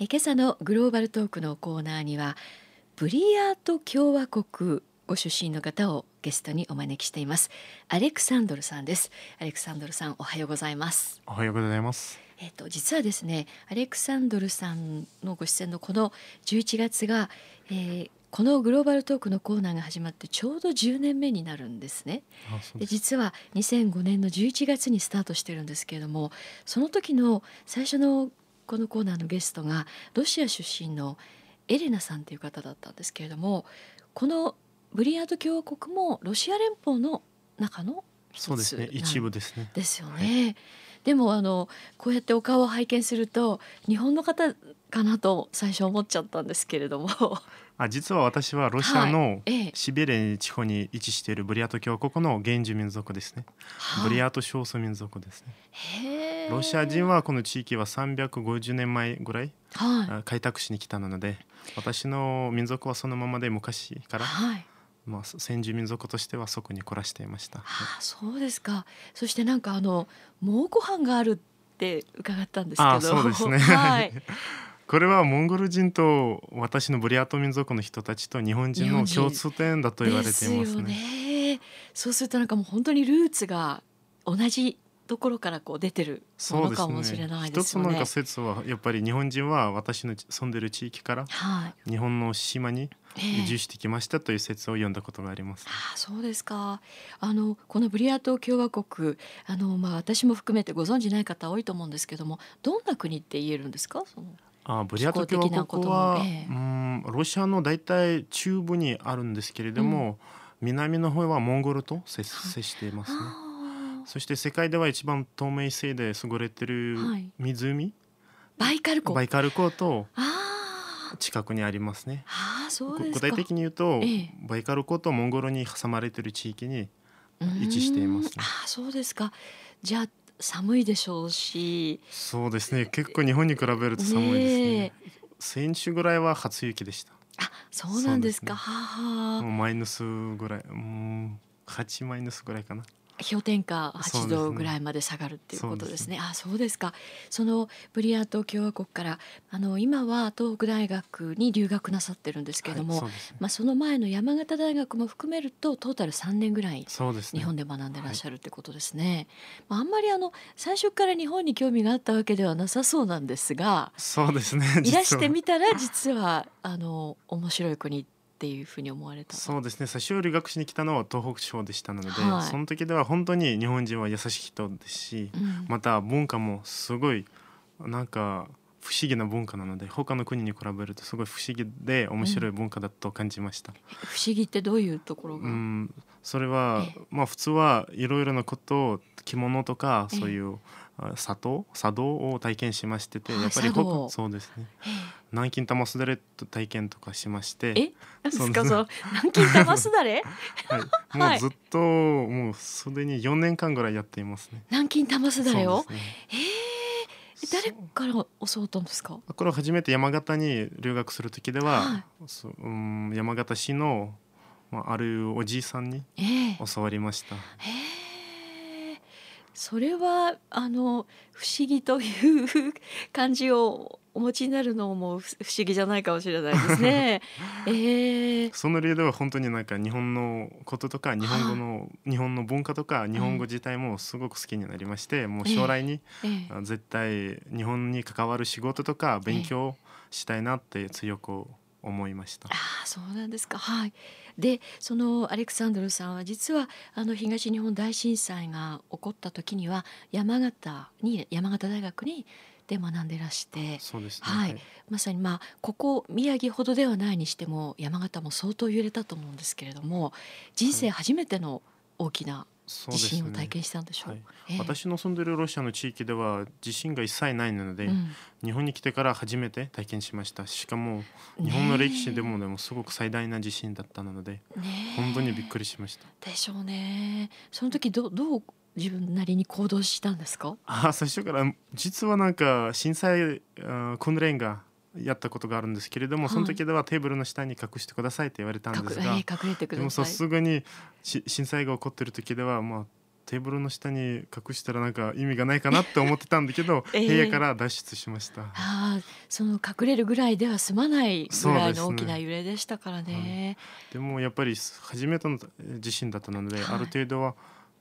え今朝のグローバルトークのコーナーにはブリヤート共和国ご出身の方をゲストにお招きしています。アレクサンドルさんです。アレクサンドルさんおはようございます。おはようございます。えっ、と実はですねアレクサンドルさんのご出演のこの11月が、えーこのグローバルトークのコーナーが始まってちょうど10年目になるんですね。で実は2005年の11月にスタートしてるんですけれどもその時の最初のこのコーナーのゲストがロシア出身のエレナさんという方だったんですけれどもこのブリヤート共和国もロシア連邦の中のそうですね一部ですね。ですよね。はい、でもあのこうやってお顔を拝見すると日本の方かなと最初思っちゃったんですけれども。あ実は私はロシアのシベリア地方に位置しているブリヤート共和国の原住民族ですね、はあ、ブリヤート少数民族ですね。ロシア人はこの地域は350年前ぐらい、開拓しに来たので私の民族はそのままで昔から、はいまあ、先住民族としてはそこに暮らしていました。はあ、そうですか。そしてなんかあの蒙古藩があるって伺ったんですけど。そうですね、はい、これはモンゴル人と私のブリアート民族の人たちと日本人の共通点だと言われていますね。ね。そうするとなんかもう本当にルーツが同じところからこう出てるものかもしれないですね。一つの説はやっぱり日本人は私の住んでる地域から日本の島に移住してきましたという説を読んだことがあります。えー、あそうですか。あのこのブリアート共和国あのまあ私も含めてご存じない方多いと思うんですけどもどんな国って言えるんですか？そのあブリヤート共和国は、ええ、うんロシアの大体中部にあるんですけれども、うん、南の方はモンゴルと接接していますね。そして世界では一番透明性で優れてる湖、はい、バイカル湖。バイカル湖と近くにありますね。あそう具体的に言うと、ええ、バイカル湖とモンゴルに挟まれてる地域に位置しています、ね、あそうですか。じゃあ寒いでしょうし。そうですね。結構日本に比べると寒いですね。ね先週ぐらいは初雪でした。あそうなんですか、ね、ははもうマイナスぐらいうん8マイナスぐらいかな氷点下8度ぐらいまで下がるっていうことですね。すねあそうですか。そのブリヤート共和国からあの今は東北大学に留学なさってるんですけれども、はい、そまあその前の山形大学も含めるとトータル3年ぐらい日本で学んでらっしゃるってことですね。はい、まああんまりあの最初から日本に興味があったわけではなさそうなんですが、そうですね。いらしてみたら実はあの面白い国っていうふうに思われた。そうですね。最初留学しに来たのは東北地方でしたので、はい、その時では本当に日本人は優しい人ですし、うん、また文化もすごいなんか不思議な文化なので他の国に比べるとすごい不思議で面白い文化だと感じました、うん、不思議ってどういうところが、うん、それはまあ普通はいろいろなことを着物とかそういう、茶道茶道を体験しましてて、やっぱりそうですね南京玉すだれと体験とかしましてえ？ですか？そ南京玉すだれ？はい、もうずっと、もうすでに4年間ぐらいやっていますね。南京玉すだれを、ね、えー、誰から教わったんですか？これは初めて山形に留学する時では、はい、うん、山形市の、まあ、あるおじいさんに教わりました。え。ーそれはあの不思議という 感じをお持ちになるのも不思議じゃないかもしれないですね。えー、その理由では本当になんか日本のこととか日本語の、日本の文化とか日本語自体もすごく好きになりまして、もう将来に、絶対日本に関わる仕事とか勉強したいなって強く思いました。あそうなんですか。はい。でそのアレクサンドルさんは実はあの東日本大震災が起こった時には山形に山形大学にで学んでらしてそうですね、はい、まさにまあここ宮城ほどではないにしても山形も相当揺れたと思うんですけれども人生初めての大きな地震を体験したんでしょう、ねはい、私の住んでいるロシアの地域では地震が一切ないので、うん、日本に来てから初めて体験しました。しかも日本の歴史でもでもすごく最大な地震だったので、本当にびっくりしました。でしょうね。その時どどう自分なりに行動したんですか？あ最初から実はなんか震災訓練がやったことがあるんですけれども、その時ではテーブルの下に隠してくださいって言われたんですが、でもさすがに震災が起こってる時ではまあテーブルの下に隠したらなんか意味がないかなって思ってたんだけど、えー、部屋から脱出しました。ああその隠れるぐらいでは済まないぐらいの大きな揺れでしたからね。ねでもやっぱり初めての地震だったので、はい、ある程度は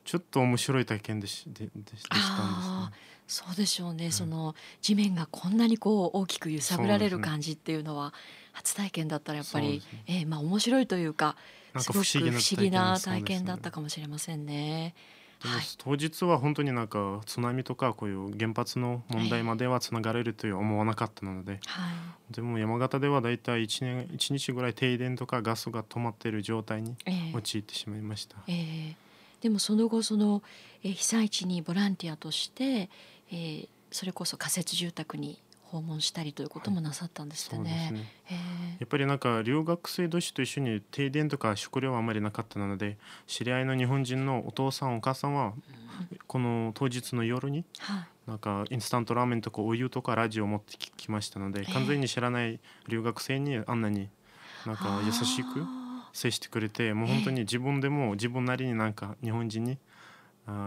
ちょっと面白い体験でしでででしたんですね。そうでしょうね、うん、その地面がこんなにこう大きく揺さぶられる感じっていうのは初体験だったらやっぱり、ね。えー、まあ面白いというかすごく不思議な体験だったかもしれませんね。はい、当日は本当になんか津波とかこういう原発の問題まではつながれるという思わなかったので、はい、でも山形ではだいたい1年1日ぐらい停電とかガスが止まっている状態に陥ってしまいました。えーえ。ー、でもその後その、えー、被災地にボランティアとして、えー、それこそ仮設住宅に訪問したりということもなさったんですね。はいやっぱりなんか留学生同士と一緒に停電とか食料はあまりなかったので知り合いの日本人のお父さんお母さんはこの当日の夜になんかインスタントラーメンとかお湯とかラジオを持ってきましたので完全に知らない留学生にあんなになんか優しく接してくれてもう本当に自分でも自分なりになんか日本人に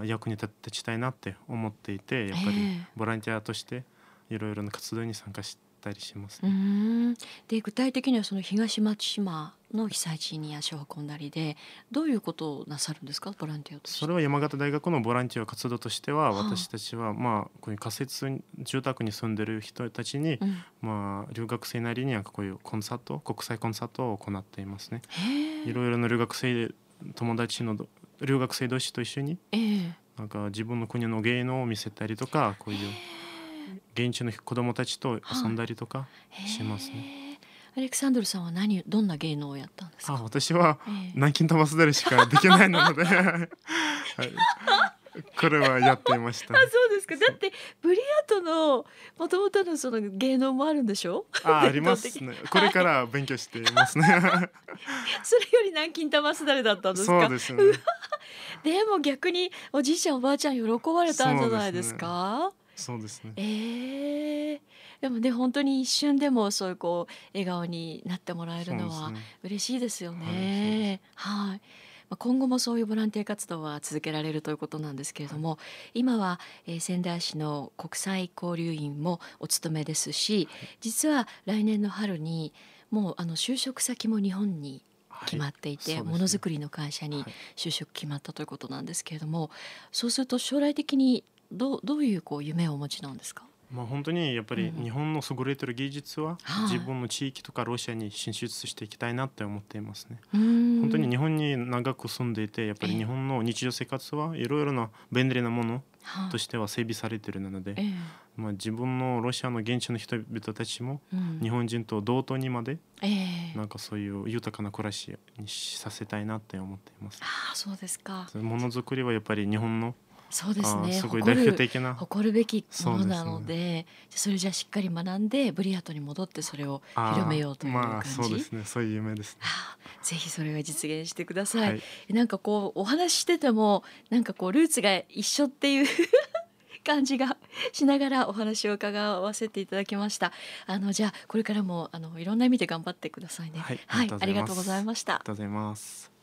役に立ちたいなって思っていてやっぱりボランティアとしていろいろな活動に参加したりします、ね、で具体的にはその東松島の被災地に足を運んだりでどういうことをなさるんですか？ボランティアとそれは山形大学のボランティア活動としては、私たちはまあこういう仮設住宅に住んでる人たちに、うん、まあ留学生なりにこういうコンサート国際コンサートを行っていますね。いろいろな留学生友達の留学生同士と一緒に、なんか自分の国の芸能を見せたりとかこういう。現地の子供たちと遊んだりとかしますね。アレクサンドルさんは何どんな芸能をやったんですか？あ私は南京玉すだれしかできないので、はい、これはやっていました。あそうですか。だってブリアートのもともとのその芸能もあるんでしょ？あありますね。これから勉強していますね。それより南京玉すだれだったんですか？そうですね。でも逆におじいちゃんおばあちゃん喜ばれたんじゃないですか？そうですね。ええー、でもね本当に一瞬でもそういうこう笑顔になってもらえるのは嬉しいですよね。はい、はい。今後もそういうボランティア活動は続けられるということなんですけれども、はい、今は、えー、仙台市の国際交流員もお勤めですし、はい、実は来年の春にもうあの就職先も日本に決まっていてものづくりの会社に就職決まったということなんですけれども、そうすると将来的にどうどういうこう夢をお持ちなんですか？まあ、本当にやっぱり日本の優れてる技術は自分の地域とかロシアに進出していきたいなって思っていますね。本当に日本に長く住んでいてやっぱり日本の日常生活はいろいろな便利なものとしては整備されているので、まあ、自分のロシアの現地の人々たちも日本人と同等にまでなんかそういう豊かな暮らしにさせたいなって思っています。あそうですかものづくりはやっぱり日本のそうですね。すごい代表的な。誇るべきものなので、ね、それじゃしっかり学んでブリアートに戻ってそれを広めようという感じ、まあ、そうですね。そういう夢です、ね、ぜひそれは実現してください、はい、なんかこうお話ししててもなんかこうルーツが一緒っていう 感じがしながらお話を伺わせていただきました。あのじゃあこれからもあのいろんな意味で頑張ってくださいね。はい、はい、ありがとうございました。ありがとうございます。